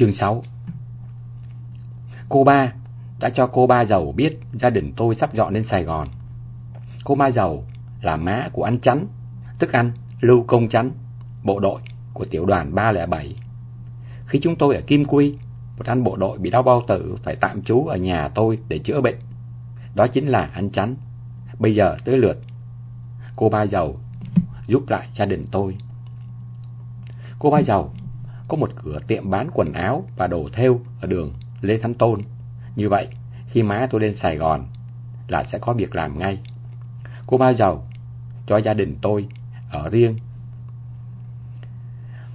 Chương 6 Cô ba đã cho cô ba giàu biết gia đình tôi sắp dọn lên Sài Gòn. Cô ba giàu là má của anh Chắn, tức anh Lưu Công Chắn, bộ đội của tiểu đoàn 307. Khi chúng tôi ở Kim Quy, một anh bộ đội bị đau bao tử phải tạm trú ở nhà tôi để chữa bệnh. Đó chính là anh Chắn. Bây giờ tới lượt cô ba giàu giúp lại gia đình tôi. Cô ba giàu có một cửa tiệm bán quần áo và đồ thêu ở đường Lê Thánh Tôn. Như vậy, khi má tôi lên Sài Gòn là sẽ có việc làm ngay. Cô ba giàu cho gia đình tôi ở riêng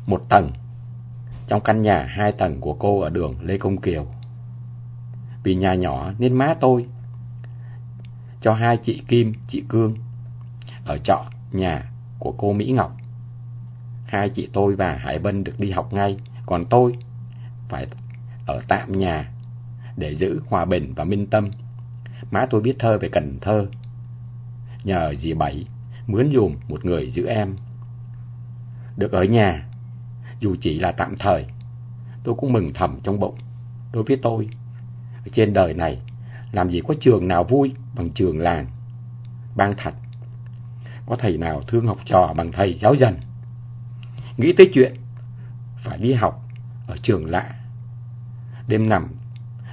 một tầng trong căn nhà hai tầng của cô ở đường Lê Công Kiều. Vì nhà nhỏ nên má tôi cho hai chị Kim, chị Cương ở trọ nhà của cô Mỹ Ngọc. Hai chị tôi và Hải Vân được đi học ngay, còn tôi phải ở tạm nhà để giữ hòa bình và minh tâm. Má tôi biết thơ về Cần Thơ. Nhờ dì Bảy mướn dùm một người giữ em. Được ở nhà, dù chỉ là tạm thời, tôi cũng mừng thầm trong bụng. Đối với tôi, trên đời này, làm gì có trường nào vui bằng trường làng. Bang thật, có thầy nào thương học trò bằng thầy giáo dần. Nghĩ tới chuyện, phải đi học ở trường lạ. Đêm nằm,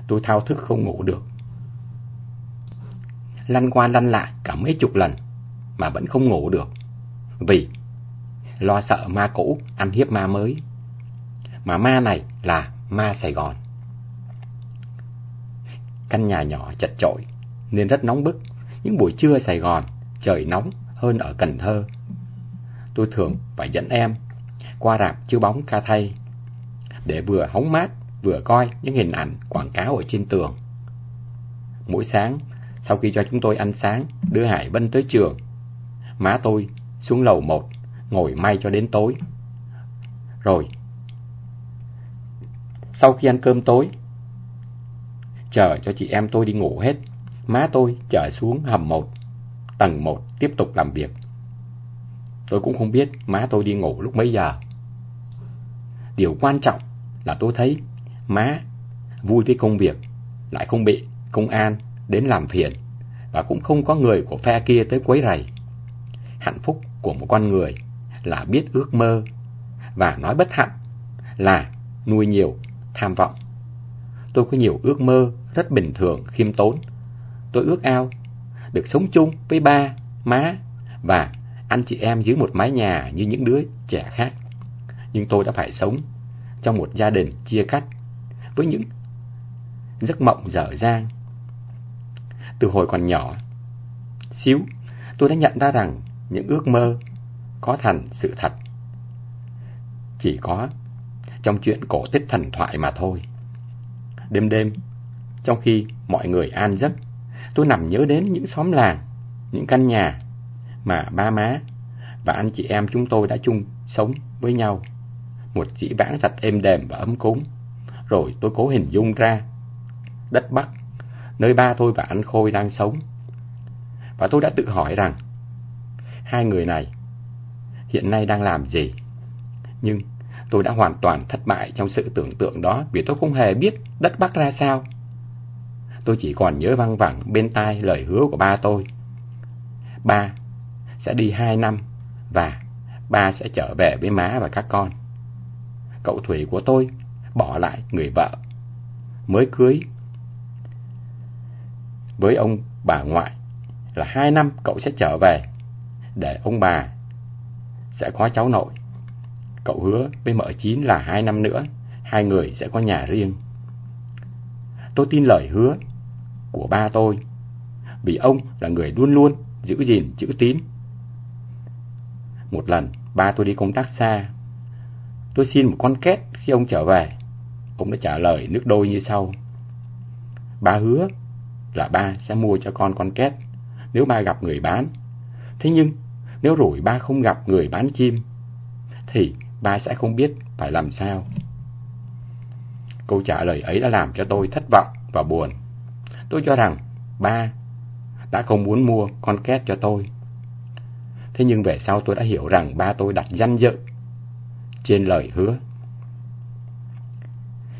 tôi thao thức không ngủ được. Lăn qua lăn lại cả mấy chục lần mà vẫn không ngủ được. Vì lo sợ ma cũ ăn hiếp ma mới. Mà ma này là ma Sài Gòn. Căn nhà nhỏ chật chội nên rất nóng bức. Những buổi trưa Sài Gòn trời nóng hơn ở Cần Thơ. Tôi thường phải dẫn em qua rạp chiếu bóng ca thay để vừa hóng mát vừa coi những hình ảnh quảng cáo ở trên tường. Mỗi sáng, sau khi cho chúng tôi ăn sáng, đưa Hải Vân tới trường, má tôi xuống lầu một, ngồi may cho đến tối. Rồi, sau khi ăn cơm tối, chờ cho chị em tôi đi ngủ hết, má tôi trở xuống hầm một, tầng một tiếp tục làm việc. Tôi cũng không biết má tôi đi ngủ lúc mấy giờ. Điều quan trọng là tôi thấy má vui với công việc, lại không bị công an đến làm phiền và cũng không có người của phe kia tới quấy rầy. Hạnh phúc của một con người là biết ước mơ và nói bất hạnh là nuôi nhiều tham vọng. Tôi có nhiều ước mơ rất bình thường, khiêm tốn. Tôi ước ao được sống chung với ba, má và anh chị em dưới một mái nhà như những đứa trẻ khác. Nhưng tôi đã phải sống trong một gia đình chia cắt với những giấc mộng dở dang. Từ hồi còn nhỏ, xíu, tôi đã nhận ra rằng những ước mơ có thành sự thật. Chỉ có trong chuyện cổ tích thần thoại mà thôi. Đêm đêm, trong khi mọi người an giấc, tôi nằm nhớ đến những xóm làng, những căn nhà mà ba má và anh chị em chúng tôi đã chung sống với nhau. Một chỉ vãng thật êm đềm và ấm cúng. Rồi tôi cố hình dung ra đất Bắc, nơi ba tôi và anh Khôi đang sống. Và tôi đã tự hỏi rằng hai người này hiện nay đang làm gì? Nhưng tôi đã hoàn toàn thất bại trong sự tưởng tượng đó vì tôi không hề biết đất Bắc ra sao. Tôi chỉ còn nhớ văng vẳng bên tai lời hứa của ba tôi. Ba sẽ đi hai năm và ba sẽ trở về với má và các con. Cậu Thủy của tôi bỏ lại người vợ mới cưới với ông bà ngoại là hai năm cậu sẽ trở về để ông bà sẽ có cháu nội. Cậu hứa với mợ chín là hai năm nữa hai người sẽ có nhà riêng. Tôi tin lời hứa của ba tôi vì ông là người luôn luôn giữ gìn chữ tín. Một lần, ba tôi đi công tác xa. Tôi xin một con két khi ông trở về. Ông đã trả lời nước đôi như sau. Ba hứa là ba sẽ mua cho con con két nếu ba gặp người bán. Thế nhưng, nếu rủi ba không gặp người bán chim, thì ba sẽ không biết phải làm sao. Câu trả lời ấy đã làm cho tôi thất vọng và buồn. Tôi cho rằng ba đã không muốn mua con két cho tôi. Thế nhưng về sau tôi đã hiểu rằng ba tôi đặt danh dự trên lời hứa.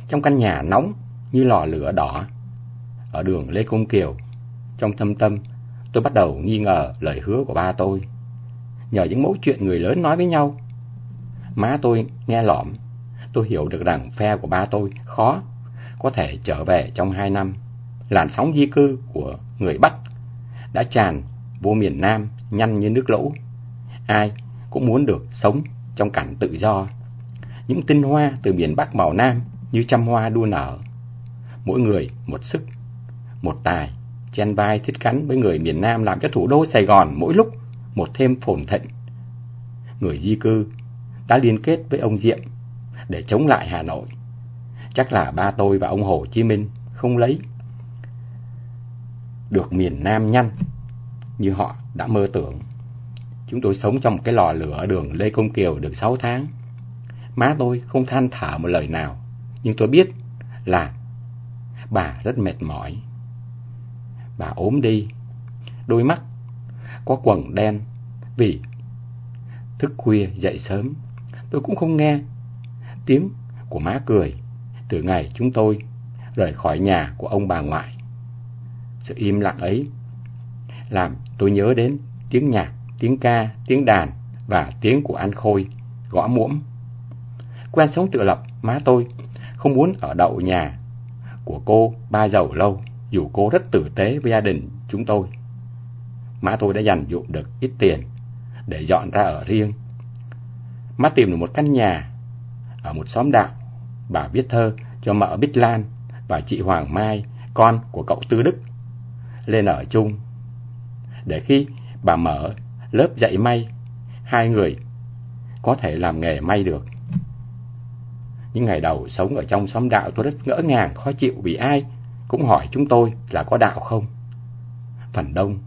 trong căn nhà nóng như lò lửa đỏ ở đường Lê Công Kiều. Trong thâm tâm, tôi bắt đầu nghi ngờ lời hứa của ba tôi. Nhờ những mẫu chuyện người lớn nói với nhau, má tôi nghe lỏm, tôi hiểu được rằng phe của ba tôi khó có thể trở về trong hai năm. Làn sóng di cư của người Bắc đã tràn vô miền Nam nhanh như nước lũ. Ai cũng muốn được sống trong cảnh tự do. Những tinh hoa từ miền Bắc màu Nam như trăm hoa đua nở. Mỗi người một sức, một tài, chen vai thiết cắn với người miền Nam làm cho thủ đô Sài Gòn mỗi lúc một thêm phồn thịnh. Người di cư đã liên kết với ông Diệm để chống lại Hà Nội. Chắc là ba tôi và ông Hồ Chí Minh không lấy được miền Nam nhanh như họ đã mơ tưởng. Chúng tôi sống trong một cái lò lửa ở đường Lê Công Kiều được 6 tháng. Má tôi không than thở một lời nào, nhưng tôi biết là bà rất mệt mỏi. Bà ốm đi, đôi mắt có quầng đen vì thức khuya dậy sớm. Tôi cũng không nghe tiếng của má cười từ ngày chúng tôi rời khỏi nhà của ông bà ngoại. Sự im lặng ấy làm tôi nhớ đến tiếng nhạc, tiếng ca, tiếng đàn và tiếng của anh Khôi gõ muỗng. Quen sống tự lập, má tôi không muốn ở đậu nhà của cô ba giàu lâu, dù cô rất tử tế với gia đình chúng tôi. Má tôi đã dành dụm được ít tiền để dọn ra ở riêng. Má tìm được một căn nhà ở một xóm đạo. Bà viết thơ cho mợ Bích Lan và chị Hoàng Mai, con của cậu Tư Đức, lên ở chung. Để khi bà mở lớp dạy may, hai người có thể làm nghề may được. Những ngày đầu sống ở trong xóm đạo tôi rất ngỡ ngàng, khó chịu vì ai cũng hỏi chúng tôi là có đạo không. Phần đông,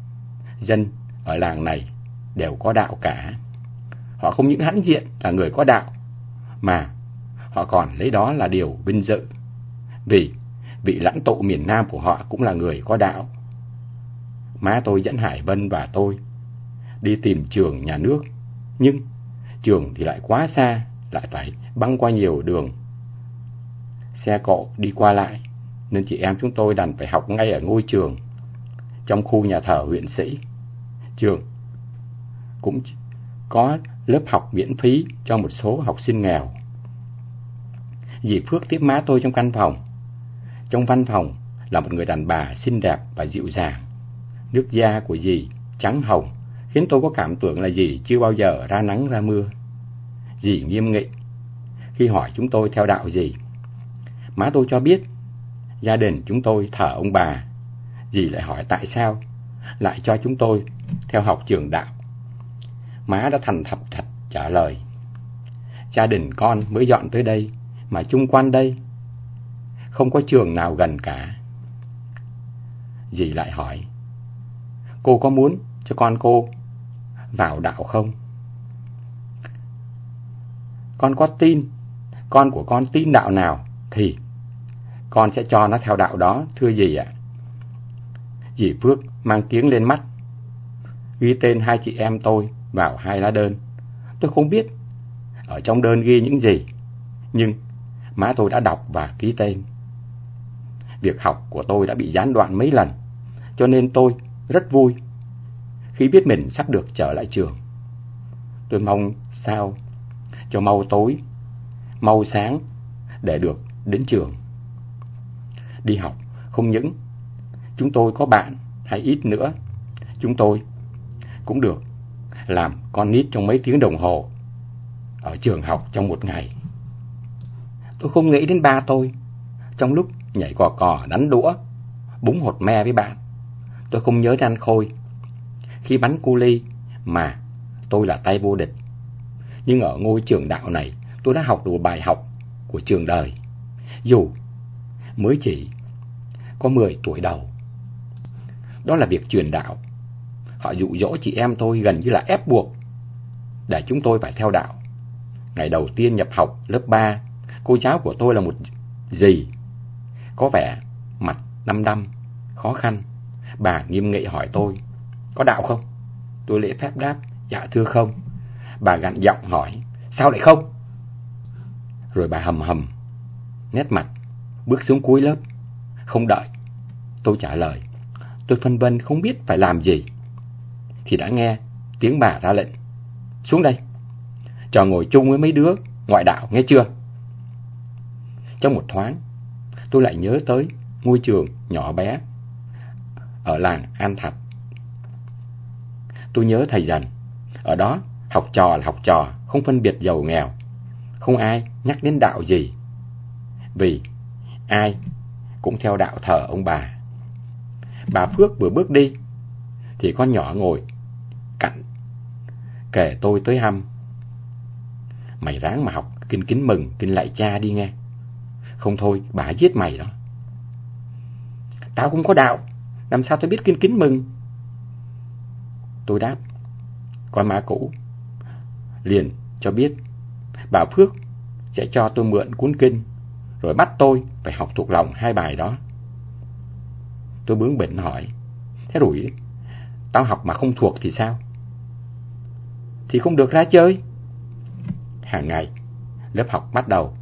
dân ở làng này đều có đạo cả. Họ không những hãnh diện là người có đạo, mà họ còn lấy đó là điều vinh dự. Vì vị lãnh tụ miền Nam của họ cũng là người có đạo. Má tôi dẫn Hải Vân và tôi đi tìm trường nhà nước, nhưng trường thì lại quá xa, lại phải băng qua nhiều đường. Xe cộ đi qua lại, nên chị em chúng tôi đành phải học ngay ở ngôi trường, trong khu nhà thờ huyện sĩ. Trường cũng có lớp học miễn phí cho một số học sinh nghèo. Dì Phước tiếp má tôi trong căn phòng. Trong văn phòng là một người đàn bà xinh đẹp và dịu dàng. Nước da của dì trắng hồng, khiến tôi có cảm tưởng là dì chưa bao giờ ra nắng ra mưa. Dì nghiêm nghị khi hỏi chúng tôi theo đạo gì. Má tôi cho biết gia đình chúng tôi thờ ông bà. Dì lại hỏi tại sao lại cho chúng tôi theo học trường đạo. Má đã thành thập thật trả lời. Gia đình con mới dọn tới đây, mà chung quanh đây không có trường nào gần cả. Dì lại hỏi, cô có muốn cho con cô vào đạo không? Con có tin, con của con tin đạo nào thì con sẽ cho nó theo đạo đó, thưa dì ạ. Dì Phước mang kiếng lên mắt, ghi tên hai chị em tôi vào hai lá đơn. Tôi không biết ở trong đơn ghi những gì, nhưng má tôi đã đọc và ký tên. Việc học của tôi đã bị gián đoạn mấy lần, cho nên tôi rất vui khi biết mình sắp được trở lại trường. Tôi mong sao cho mau tối, mau sáng để được đến trường. Đi học không những chúng tôi có bạn hay ít nữa, chúng tôi cũng được làm con nít trong mấy tiếng đồng hồ ở trường học trong một ngày. Tôi không nghĩ đến ba tôi trong lúc nhảy cò cò đánh đũa, búng hột me với bạn. Tôi không nhớ đến anh Khôi khi bắn cu ly mà tôi là tay vô địch. Nhưng ở ngôi trường đạo này tôi đã học được bài học của trường đời. Dù mới chỉ có 10 tuổi đầu. Đó là việc truyền đạo. Họ dụ dỗ chị em tôi gần như là ép buộc để chúng tôi phải theo đạo. Ngày đầu tiên nhập học lớp 3, cô giáo của tôi là một gì có vẻ mặt năm năm, khó khăn. Bà nghiêm nghị hỏi tôi, có đạo không? Tôi lễ phép đáp, dạ thưa không. Bà gặn giọng hỏi, sao lại không? Rồi bà hầm hầm, nét mặt bước xuống cuối lớp. Không đợi, tôi trả lời. Tôi phân vân không biết phải làm gì. Thì đã nghe tiếng bà ra lệnh. Xuống đây, cho ngồi chung với mấy đứa ngoại đạo nghe chưa? Trong một thoáng, tôi lại nhớ tới ngôi trường nhỏ bé ở làng An Thạch. Tôi nhớ thầy dần, ở đó học trò là học trò, không phân biệt giàu nghèo, không ai nhắc đến đạo gì. Vì ai cũng theo đạo thờ ông bà. Bà Phước vừa bước đi, thì con nhỏ ngồi cạnh, kể tôi tới hăm. Mày ráng mà học kinh kính mừng, kinh lại cha đi nghe. Không thôi, bà giết mày đó. Tao cũng có đạo, làm sao tôi biết kinh kính mừng? Tôi đáp, con má cũ, liền cho biết, bà Phước sẽ cho tôi mượn cuốn kinh, rồi bắt tôi phải học thuộc lòng hai bài đó. Tôi bướng bỉnh hỏi, thế rủi tao học mà không thuộc thì sao? Thì không được ra chơi. Hàng ngày, lớp học bắt đầu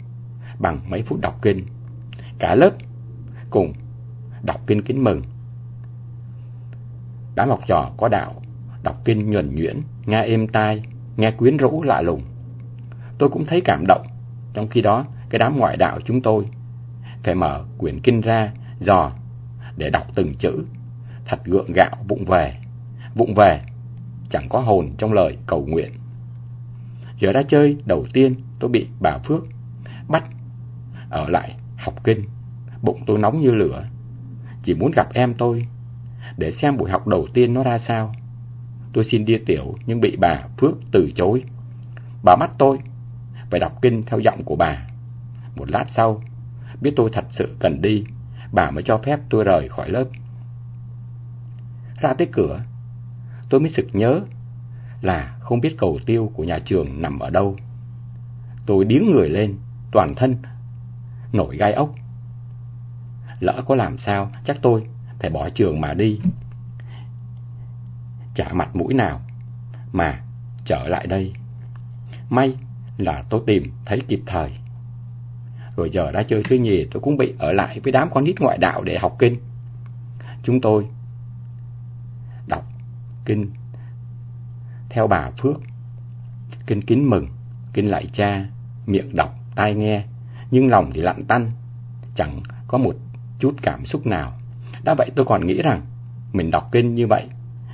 bằng mấy phút đọc kinh. Cả lớp cùng đọc kinh kính mừng. Đám học trò có đạo, đọc kinh nhuần nhuyễn, nghe êm tai, nghe quyến rũ lạ lùng. Tôi cũng thấy cảm động, trong khi đó cái đám ngoại đạo chúng tôi phải mở quyển kinh ra, dò, để đọc từng chữ, thật gượng gạo vụng về. Vụng về, chẳng có hồn trong lời cầu nguyện. Giờ ra chơi đầu tiên tôi bị bà Phước bắt ở lại học kinh. Bụng tôi nóng như lửa. Chỉ muốn gặp em tôi để xem buổi học đầu tiên nó ra sao. Tôi xin đi tiểu nhưng bị bà Phước từ chối. Bà mắt tôi phải đọc kinh theo giọng của bà. Một lát sau, biết tôi thật sự cần đi, bà mới cho phép tôi rời khỏi lớp. Ra tới cửa, tôi mới sực nhớ là không biết cầu tiêu của nhà trường nằm ở đâu. Tôi điếng người lên, toàn thân, nổi gai ốc. Lỡ có làm sao, chắc tôi phải bỏ trường mà đi. Chả mặt mũi nào mà trở lại đây. May là tôi tìm thấy kịp thời. Rồi giờ đã chơi thứ nhì tôi cũng bị ở lại với đám con nít ngoại đạo để học kinh. Chúng tôi đọc kinh theo bà Phước. Kinh kính mừng, kinh lại cha, miệng đọc, tai nghe, nhưng lòng thì lặng tanh, chẳng có một chút cảm xúc nào. Đã vậy tôi còn nghĩ rằng mình đọc kinh như vậy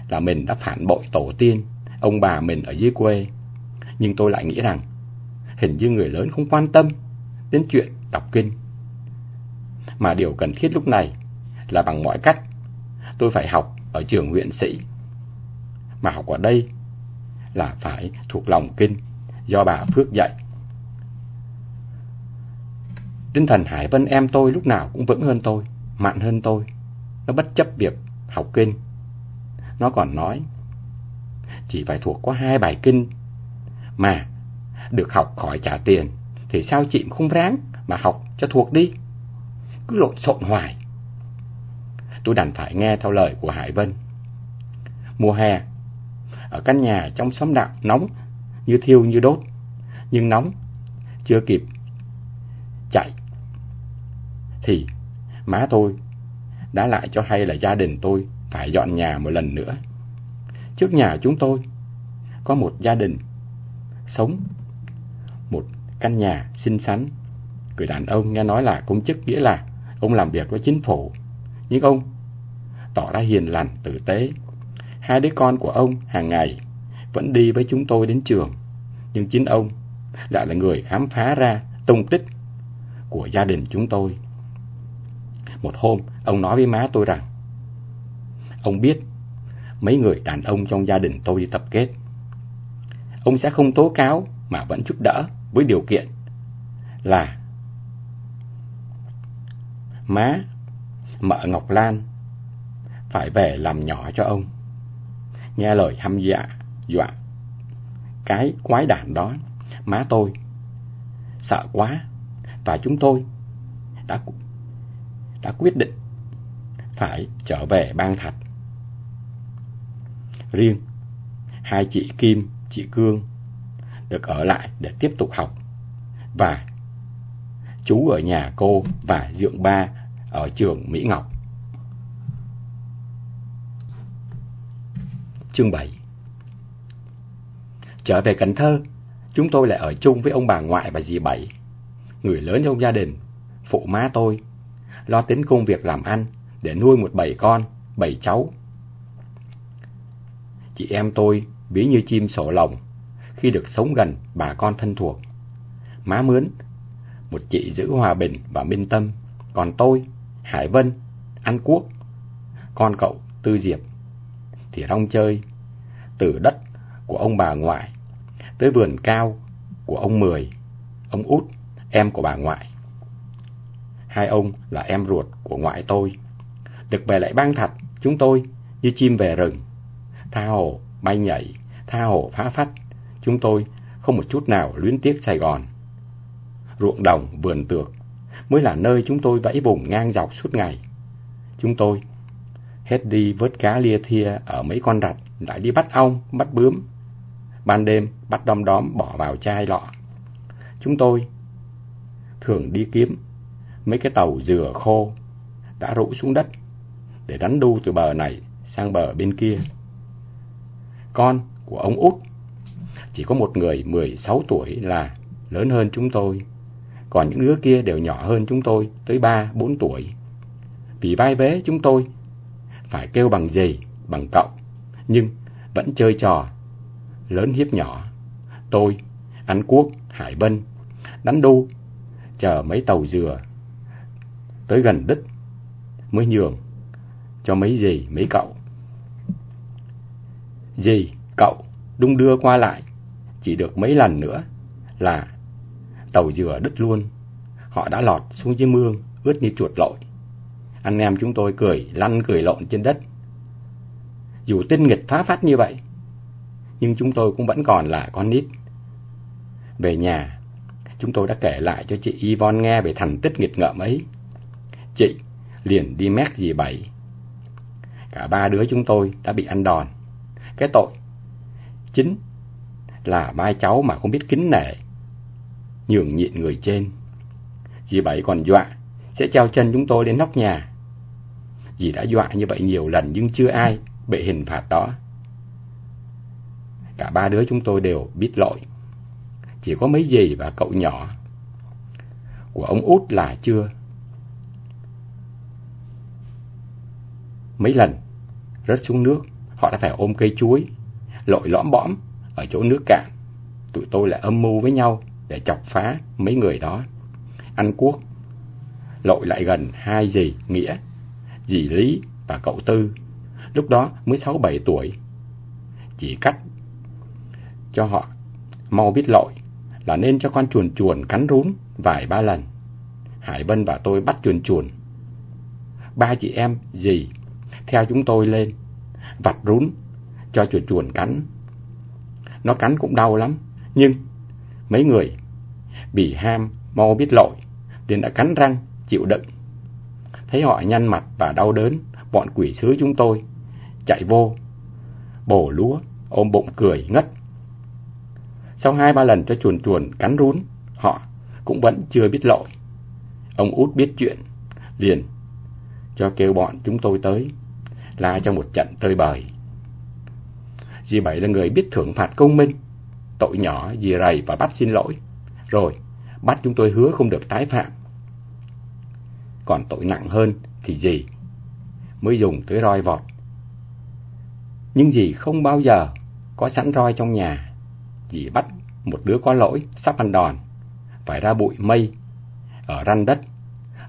là mình đã phản bội tổ tiên, ông bà mình ở dưới quê. Nhưng tôi lại nghĩ rằng hình như người lớn không quan tâm đến chuyện đọc kinh. Mà điều cần thiết lúc này là bằng mọi cách tôi phải học ở trường huyện sĩ. Mà học ở đây là phải thuộc lòng kinh do bà Phước dạy. Tinh thần Hải Vân em tôi lúc nào cũng vững hơn tôi, mạnh hơn tôi. Nó bất chấp việc học kinh. Nó còn nói, chỉ phải thuộc có hai bài kinh mà được học khỏi trả tiền, thì sao chị không ráng mà học cho thuộc đi? Cứ lộn xộn hoài. Tôi đành phải nghe theo lời của Hải Vân. Mùa hè, ở căn nhà trong xóm đạo nóng như thiêu như đốt, nhưng nóng chưa kịp chạy thì má tôi đã lại cho hay là gia đình tôi phải dọn nhà một lần nữa. Trước nhà chúng tôi có một gia đình sống một căn nhà xinh xắn. Người đàn ông nghe nói là công chức nghĩa là ông làm việc với chính phủ, nhưng ông tỏ ra hiền lành tử tế. Hai đứa con của ông hàng ngày vẫn đi với chúng tôi đến trường, nhưng chính ông lại là người khám phá ra tung tích của gia đình chúng tôi. Một hôm, ông nói với má tôi rằng, ông biết mấy người đàn ông trong gia đình tôi đi tập kết. Ông sẽ không tố cáo mà vẫn giúp đỡ với điều kiện là má, mợ Ngọc Lan phải về làm nhỏ cho ông. Nghe lời hăm dạ, dọa, cái quái đản đó, má tôi sợ quá và chúng tôi đã đã quyết định phải trở về ban thạch. Riêng hai chị Kim, chị Cương được ở lại để tiếp tục học và chú ở nhà cô và dượng ba ở trường Mỹ Ngọc. Chương 7 Trở về Cần Thơ, chúng tôi lại ở chung với ông bà ngoại và dì Bảy, người lớn trong gia đình, phụ má tôi, lo tính công việc làm ăn để nuôi một bảy con, bảy cháu. Chị em tôi ví như chim sổ lồng khi được sống gần bà con thân thuộc. Má mướn, một chị giữ hòa bình và minh tâm, còn tôi, Hải Vân, An Quốc, con cậu Tư Diệp, thì rong chơi, từ đất của ông bà ngoại tới vườn cao của ông Mười, ông Út, em của bà ngoại. Hai ông là em ruột của ngoại tôi. Được về lại bang thật, chúng tôi như chim về rừng. Tha hồ, bay nhảy, tha hồ phá phách. Chúng tôi không một chút nào luyến tiếc Sài Gòn. Ruộng đồng, vườn tược mới là nơi chúng tôi vẫy vùng ngang dọc suốt ngày. Chúng tôi hết đi vớt cá lia thia ở mấy con rạch, lại đi bắt ong, bắt bướm. Ban đêm bắt đom đóm bỏ vào chai lọ. Chúng tôi thường đi kiếm mấy cái tàu dừa khô đã rũ xuống đất để đánh đu từ bờ này sang bờ bên kia. Con của ông út chỉ có một người 16 tuổi là lớn hơn chúng tôi, còn những đứa kia đều nhỏ hơn chúng tôi tới 3, 4 tuổi. Vì vai vế chúng tôi phải kêu bằng gì, bằng cậu, nhưng vẫn chơi trò lớn hiếp nhỏ. Tôi, Anh Quốc, Hải bân đánh đu, chờ mấy tàu dừa tới gần đích mới nhường cho mấy gì mấy cậu. Dì, cậu đung đưa qua lại chỉ được mấy lần nữa là tàu dừa đứt luôn. Họ đã lọt xuống dưới mương, ướt như chuột lội. Anh em chúng tôi cười lăn cười lộn trên đất. Dù tinh nghịch phá phát như vậy, nhưng chúng tôi cũng vẫn còn là con nít. Về nhà, chúng tôi đã kể lại cho chị Yvonne nghe về thành tích nghịch ngợm ấy. Chị liền đi mét dì bảy. Cả ba đứa chúng tôi đã bị ăn đòn. Cái tội chính là mai cháu mà không biết kính nể, nhường nhịn người trên. Dì bảy còn dọa sẽ treo chân chúng tôi đến nóc nhà. Dì đã dọa như vậy nhiều lần nhưng chưa ai bị hình phạt đó. Cả ba đứa chúng tôi đều biết lỗi. Chỉ có mấy dì và cậu nhỏ của ông út là chưa. Mấy lần rớt xuống nước, họ đã phải ôm cây chuối, lội lõm bõm ở chỗ nước cạn. Tụi tôi lại âm mưu với nhau để chọc phá mấy người đó. anh quốc lội lại gần hai dì Nghĩa, dì Lý và cậu Tư. Lúc đó mới sáu bảy tuổi. Chỉ cách cho họ mau biết lội là nên cho con chuồn chuồn cắn rún vài ba lần. Hải Vân và tôi bắt chuồn chuồn. Ba chị em dì theo chúng tôi lên, vặt rún cho chuồn chuồn cắn. Nó cắn cũng đau lắm, nhưng mấy người bị ham mau biết lỗi nên đã cắn răng chịu đựng. Thấy họ nhăn mặt và đau đớn, bọn quỷ sứ chúng tôi chạy vô, bổ lúa, ôm bụng cười ngất. Sau hai ba lần cho chuồn chuồn cắn rún, họ cũng vẫn chưa biết lỗi, Ông út biết chuyện, liền cho kêu bọn chúng tôi tới, la cho một trận tơi bời. Dì Bảy là người biết thưởng phạt công minh, tội nhỏ dì rầy và bắt xin lỗi, rồi bắt chúng tôi hứa không được tái phạm. Còn tội nặng hơn thì dì mới dùng tới roi vọt. Nhưng dì không bao giờ có sẵn roi trong nhà dì bắt một đứa có lỗi sắp ăn đòn, phải ra bụi mây, ở răn đất,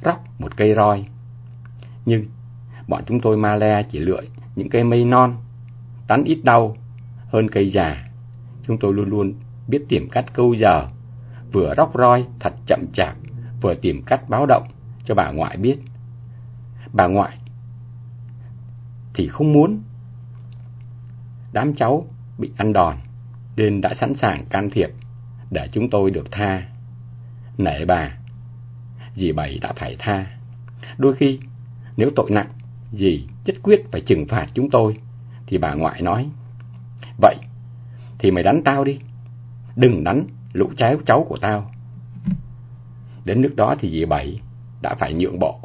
róc một cây roi. Nhưng bọn chúng tôi ma le chỉ lựa những cây mây non, tắn ít đau hơn cây già. Chúng tôi luôn luôn biết tìm cách câu giờ, vừa róc roi thật chậm chạp, vừa tìm cách báo động cho bà ngoại biết. Bà ngoại thì không muốn đám cháu bị ăn đòn nên đã sẵn sàng can thiệp để chúng tôi được tha. Nể bà, dì Bảy đã phải tha. Đôi khi, nếu tội nặng, dì nhất quyết phải trừng phạt chúng tôi, thì bà ngoại nói, Vậy, thì mày đánh tao đi, đừng đánh lũ cháu cháu của tao. Đến nước đó thì dì Bảy đã phải nhượng bộ.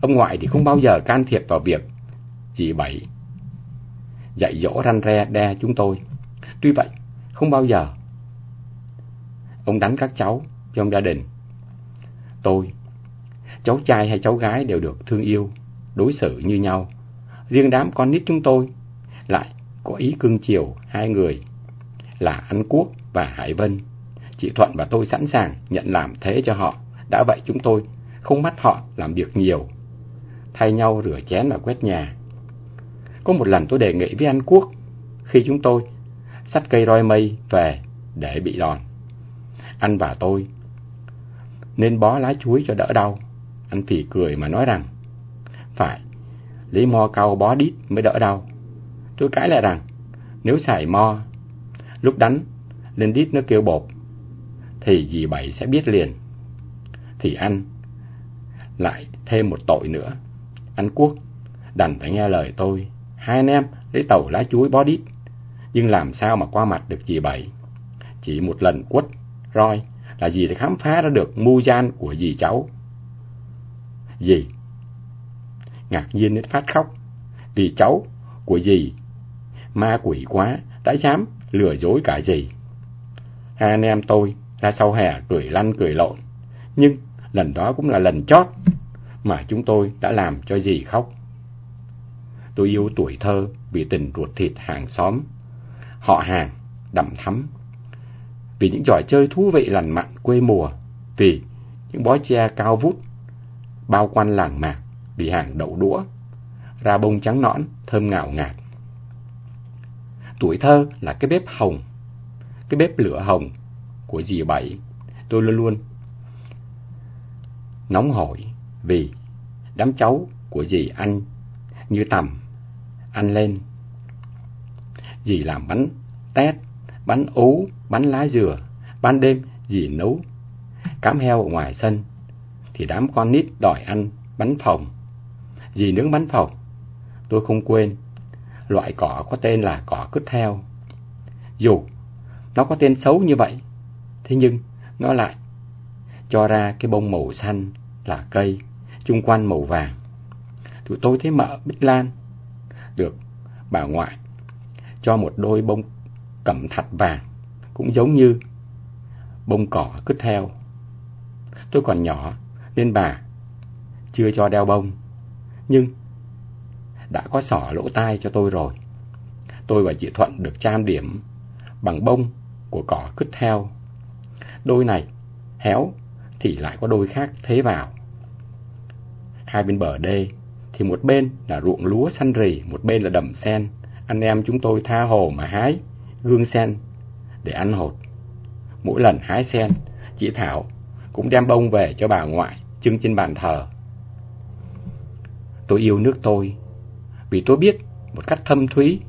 Ông ngoại thì không bao giờ can thiệp vào việc dì Bảy dạy dỗ răn re đe chúng tôi. Tuy vậy, không bao giờ ông đánh các cháu trong gia đình. Tôi, cháu trai hay cháu gái đều được thương yêu, đối xử như nhau. Riêng đám con nít chúng tôi lại có ý cưng chiều hai người là Anh Quốc và Hải Vân. Chị Thuận và tôi sẵn sàng nhận làm thế cho họ. Đã vậy chúng tôi không bắt họ làm việc nhiều. Thay nhau rửa chén và quét nhà. Có một lần tôi đề nghị với anh Quốc, khi chúng tôi sắt cây roi mây về để bị đòn. Anh và tôi nên bó lá chuối cho đỡ đau. Anh thì cười mà nói rằng phải lấy mo cao bó đít mới đỡ đau. Tôi cãi lại rằng nếu xài mo lúc đánh lên đít nó kêu bột thì dì Bảy sẽ biết liền. Thì anh lại thêm một tội nữa. Anh Quốc đành phải nghe lời tôi hai anh em lấy tàu lá chuối bó đít. Nhưng làm sao mà qua mặt được dì Bảy? Chỉ một lần quất, roi là dì đã khám phá ra được mưu gian của dì cháu. Dì ngạc nhiên đến phát khóc vì cháu của dì ma quỷ quá đã dám lừa dối cả dì. Hai anh em tôi ra sau hè cười lăn cười lộn, nhưng lần đó cũng là lần chót mà chúng tôi đã làm cho dì khóc. Tôi yêu tuổi thơ vì tình ruột thịt hàng xóm, họ hàng, đậm thắm. Vì những trò chơi thú vị lành mạnh quê mùa, vì những bó tre cao vút, bao quanh làng mạc, vì hàng đậu đũa, ra bông trắng nõn, thơm ngào ngạt. Tuổi thơ là cái bếp hồng, cái bếp lửa hồng của dì Bảy. Tôi luôn luôn nóng hổi vì đám cháu của dì ăn như tầm ăn lên. Dì làm bánh tét, bánh ú, bánh lá dừa, ban đêm dì nấu cám heo ở ngoài sân, thì đám con nít đòi ăn bánh phồng. Dì nướng bánh phồng, tôi không quên, loại cỏ có tên là cỏ cứt heo. Dù nó có tên xấu như vậy, thế nhưng nó lại cho ra cái bông màu xanh là cây, chung quanh màu vàng. Tụi tôi thấy mợ Bích Lan được bà ngoại cho một đôi bông cẩm thạch vàng, cũng giống như bông cỏ cứt theo. Tôi còn nhỏ nên bà chưa cho đeo bông, nhưng đã có sỏ lỗ tai cho tôi rồi. Tôi và chị Thuận được trang điểm bằng bông của cỏ cứt theo. Đôi này héo thì lại có đôi khác thế vào. Hai bên bờ đê thì một bên là ruộng lúa xanh rì, một bên là đầm sen. Anh em chúng tôi tha hồ mà hái gương sen để ăn hột. Mỗi lần hái sen, chị Thảo cũng đem bông về cho bà ngoại trưng trên bàn thờ. Tôi yêu nước tôi vì tôi biết một cách thâm thúy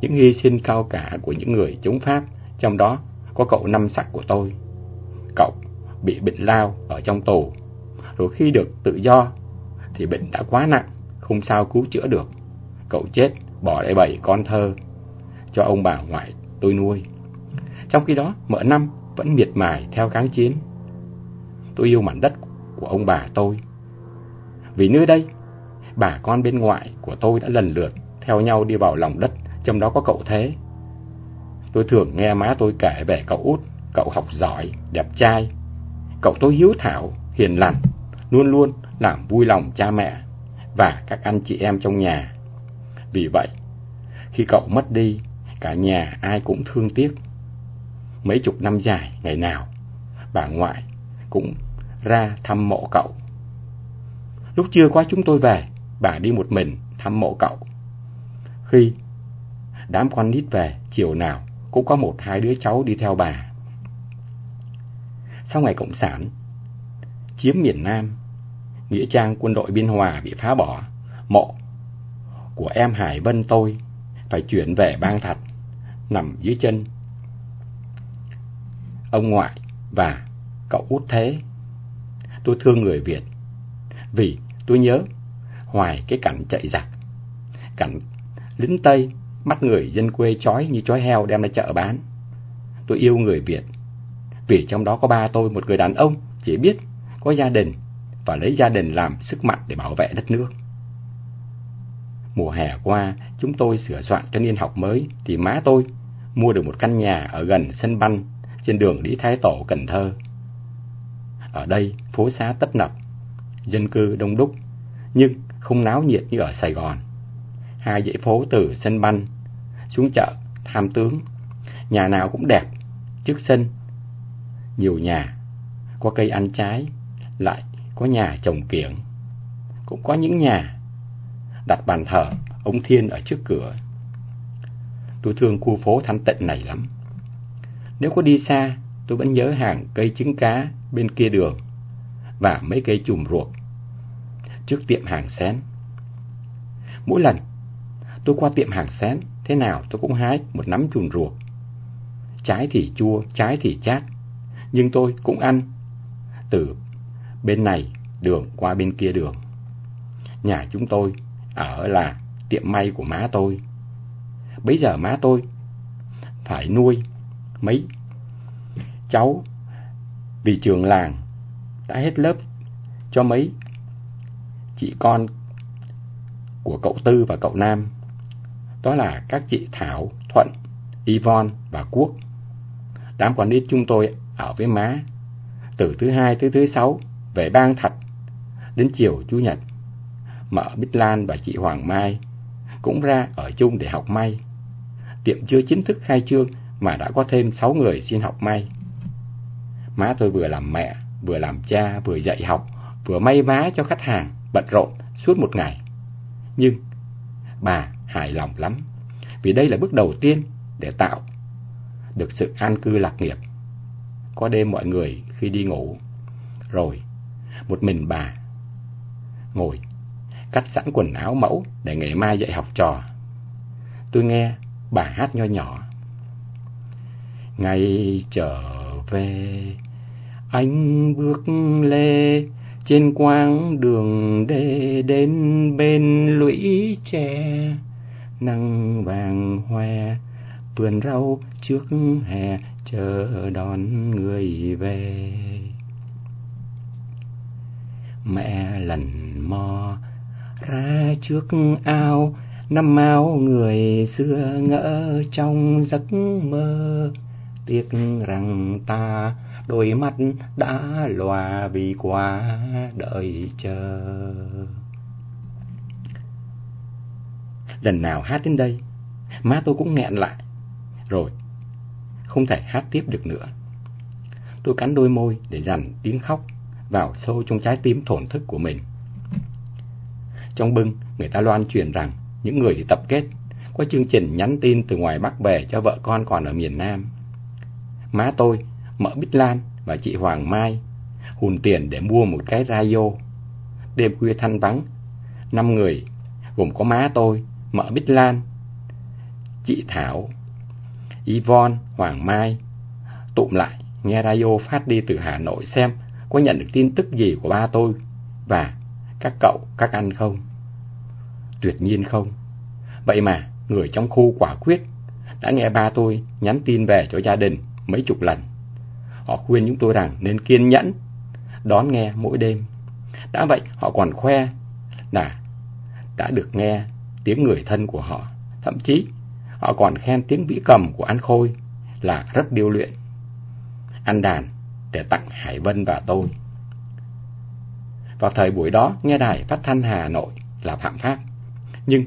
những hy sinh cao cả của những người chống Pháp, trong đó có cậu năm sặc của tôi. Cậu bị bệnh lao ở trong tù, rồi khi được tự do thì bệnh đã quá nặng, không sao cứu chữa được. Cậu chết, bỏ lại bảy con thơ cho ông bà ngoại tôi nuôi. Trong khi đó, mợ năm vẫn miệt mài theo kháng chiến. Tôi yêu mảnh đất của ông bà tôi. Vì nơi đây, bà con bên ngoại của tôi đã lần lượt theo nhau đi vào lòng đất, trong đó có cậu Thế. Tôi thường nghe má tôi kể về cậu út, cậu học giỏi, đẹp trai. Cậu tôi hiếu thảo, hiền lành, luôn luôn làm vui lòng cha mẹ và các anh chị em trong nhà. Vì vậy, khi cậu mất đi, cả nhà ai cũng thương tiếc. Mấy chục năm dài, ngày nào, bà ngoại cũng ra thăm mộ cậu. Lúc trưa qua chúng tôi về, bà đi một mình thăm mộ cậu. Khi đám con nít về, chiều nào cũng có một hai đứa cháu đi theo bà. Sau ngày Cộng sản chiếm miền Nam, Nghĩa trang quân đội Biên Hòa bị phá bỏ, mộ của em Hải Vân tôi phải chuyển về bang thạch, nằm dưới chân. Ông ngoại và cậu út thế. Tôi thương người Việt, vì tôi nhớ hoài cái cảnh chạy giặc, cảnh lính Tây bắt người dân quê chói như chói heo đem ra chợ bán. Tôi yêu người Việt, vì trong đó có ba tôi, một người đàn ông chỉ biết có gia đình và lấy gia đình làm sức mạnh để bảo vệ đất nước. Mùa hè qua, chúng tôi sửa soạn cho niên học mới thì má tôi mua được một căn nhà ở gần sân banh trên đường Lý Thái Tổ, Cần Thơ. Ở đây, phố xá tấp nập, dân cư đông đúc, nhưng không náo nhiệt như ở Sài Gòn. Hai dãy phố từ sân banh xuống chợ Tham Tướng, nhà nào cũng đẹp, trước sân. Nhiều nhà có cây ăn trái, lại có nhà trồng kiểng. Cũng có những nhà đặt bàn thờ ông Thiên ở trước cửa. Tôi thương khu phố thanh tịnh này lắm. Nếu có đi xa, tôi vẫn nhớ hàng cây trứng cá bên kia đường và mấy cây chùm ruột trước tiệm hàng xén. Mỗi lần tôi qua tiệm hàng xén, thế nào tôi cũng hái một nắm chuồn ruột. Trái thì chua, trái thì chát, nhưng tôi cũng ăn từ bên này đường qua bên kia đường. Nhà chúng tôi ở là tiệm may của má tôi. Bây giờ má tôi phải nuôi mấy cháu vì trường làng đã hết lớp cho mấy chị con của cậu Tư và cậu Nam. Đó là các chị Thảo, Thuận, Yvonne và Quốc. Đám quản lý chúng tôi ở với má từ thứ hai tới thứ sáu về bang thật đến chiều chủ nhật. Mợ Bích Lan và chị Hoàng Mai cũng ra ở chung để học may. Tiệm chưa chính thức khai trương mà đã có thêm sáu người xin học may. Má tôi vừa làm mẹ, vừa làm cha, vừa dạy học, vừa may vá cho khách hàng, bận rộn suốt một ngày. Nhưng bà hài lòng lắm, vì đây là bước đầu tiên để tạo được sự an cư lạc nghiệp. Có đêm mọi người khi đi ngủ, rồi một mình bà ngồi cắt sẵn quần áo mẫu để ngày mai dạy học trò. Tôi nghe bà hát nho nhỏ. Ngày trở về, anh bước lê trên quãng đường đê đến bên lũy tre, nắng vàng hoe, vườn rau trước hè chờ đón người về. Mẹ lần mò ra trước ao năm áo người xưa ngỡ trong giấc mơ tiếc rằng ta đôi mắt đã lòa vì quá đợi chờ. Lần nào hát đến đây má tôi cũng nghẹn lại. Rồi không thể hát tiếp được nữa. Tôi cắn đôi môi để dằn tiếng khóc vào sâu trong trái tim thổn thức của mình. Trong bưng, người ta loan truyền rằng những người đi tập kết có chương trình nhắn tin từ ngoài Bắc về cho vợ con còn ở miền Nam. Má tôi, Mỡ Bích Lan và chị Hoàng Mai hùn tiền để mua một cái radio. Đêm khuya thanh vắng, năm người gồm có má tôi, Mỡ Bích Lan, chị Thảo, Yvonne, Hoàng Mai tụm lại nghe radio phát đi từ Hà Nội xem có nhận được tin tức gì của ba tôi và các cậu, các anh không? Tuyệt nhiên không. Vậy mà, người trong khu quả quyết đã nghe ba tôi nhắn tin về cho gia đình mấy chục lần. Họ khuyên chúng tôi rằng nên kiên nhẫn, đón nghe mỗi đêm. Đã vậy, họ còn khoe là đã được nghe tiếng người thân của họ. Thậm chí, họ còn khen tiếng vĩ cầm của An Khôi là rất điêu luyện. Ăn đàn để tặng Hải Vân và tôi. Vào thời buổi đó, nghe đài phát thanh Hà Nội là phạm pháp. Nhưng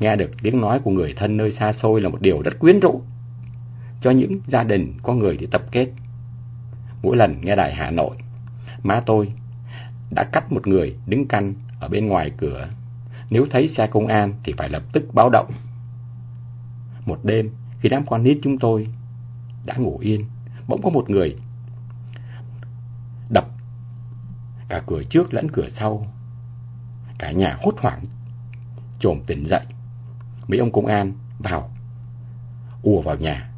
nghe được tiếng nói của người thân nơi xa xôi là một điều rất quyến rũ cho những gia đình có người đi tập kết. Mỗi lần nghe đài Hà Nội, má tôi đã cắt một người đứng canh ở bên ngoài cửa. Nếu thấy xe công an thì phải lập tức báo động. Một đêm, khi đám con nít chúng tôi đã ngủ yên, bỗng có một người đập cả cửa trước lẫn cửa sau. Cả nhà hốt hoảng, trồm tỉnh dậy. Mấy ông công an vào, ùa vào nhà.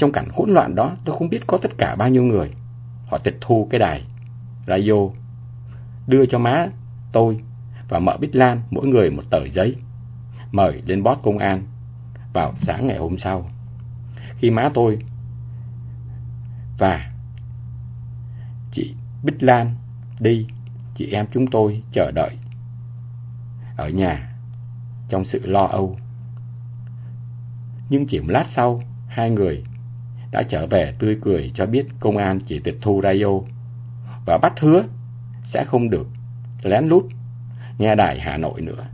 Trong cảnh hỗn loạn đó, tôi không biết có tất cả bao nhiêu người. Họ tịch thu cái đài, radio, đưa cho má tôi và mợ Bích Lan mỗi người một tờ giấy, mời lên bót công an vào sáng ngày hôm sau. Khi má tôi và Chị Bích Lan đi, chị em chúng tôi chờ đợi. Ở nhà, trong sự lo âu. Nhưng chỉ một lát sau, hai người đã trở về tươi cười cho biết công an chỉ tịch thu radio và bắt hứa sẽ không được lén lút nghe đài Hà Nội nữa.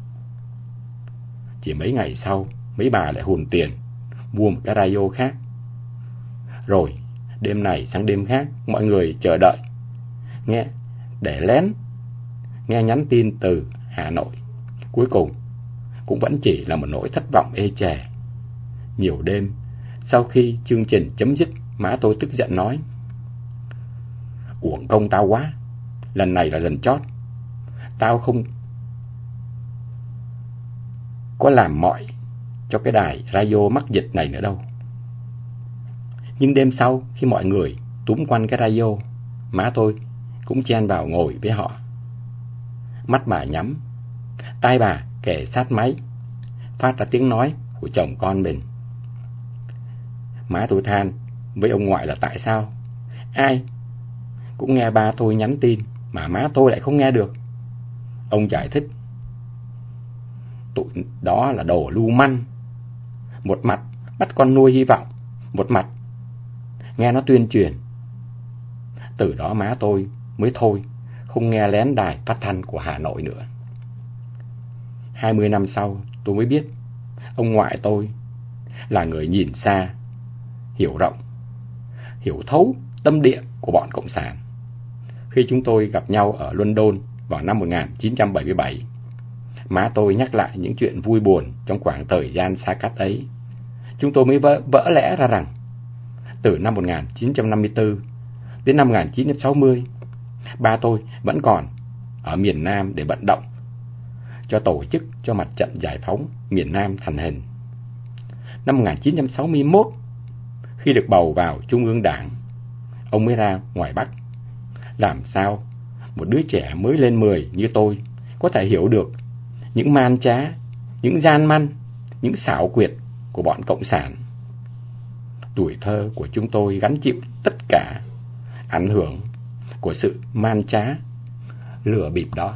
Chỉ mấy ngày sau, mấy bà lại hùn tiền mua một cái radio khác. Rồi, đêm này sang đêm khác, mọi người chờ đợi nghe để lén nghe nhắn tin từ Hà Nội. Cuối cùng cũng vẫn chỉ là một nỗi thất vọng ê chề. Nhiều đêm sau khi chương trình chấm dứt, má tôi tức giận nói: "Uổng công tao quá, lần này là lần chót. Tao không có làm mọi cho cái đài radio mắc dịch này nữa đâu." Nhưng đêm sau khi mọi người túm quanh cái radio, má tôi cũng chen vào ngồi với họ. Mắt bà nhắm, tai bà kề sát máy, phát ra tiếng nói của chồng con mình. Má tôi than với ông ngoại là tại sao? Ai cũng nghe ba tôi nhắn tin mà má tôi lại không nghe được. Ông giải thích. Tụi đó là đồ lưu manh. Một mặt bắt con nuôi hy vọng, một mặt nghe nó tuyên truyền. Từ đó má tôi mới thôi, không nghe lén đài phát thanh của Hà Nội nữa. 20 năm sau, tôi mới biết ông ngoại tôi là người nhìn xa, hiểu rộng, hiểu thấu tâm địa của bọn Cộng sản. Khi chúng tôi gặp nhau ở London vào năm 1977, má tôi nhắc lại những chuyện vui buồn trong khoảng thời gian xa cách ấy. Chúng tôi mới vỡ, vỡ lẽ ra rằng, từ năm 1954 đến năm 1960, ba tôi vẫn còn ở miền Nam để vận động cho tổ chức cho mặt trận giải phóng miền Nam thành hình. Năm 1961, khi được bầu vào Trung ương Đảng, ông mới ra ngoài Bắc. Làm sao một đứa trẻ mới lên 10 như tôi có thể hiểu được những man trá, những gian manh, những xảo quyệt của bọn Cộng sản. Tuổi thơ của chúng tôi gắn chịu tất cả ảnh hưởng của sự man trá, lừa bịp đó.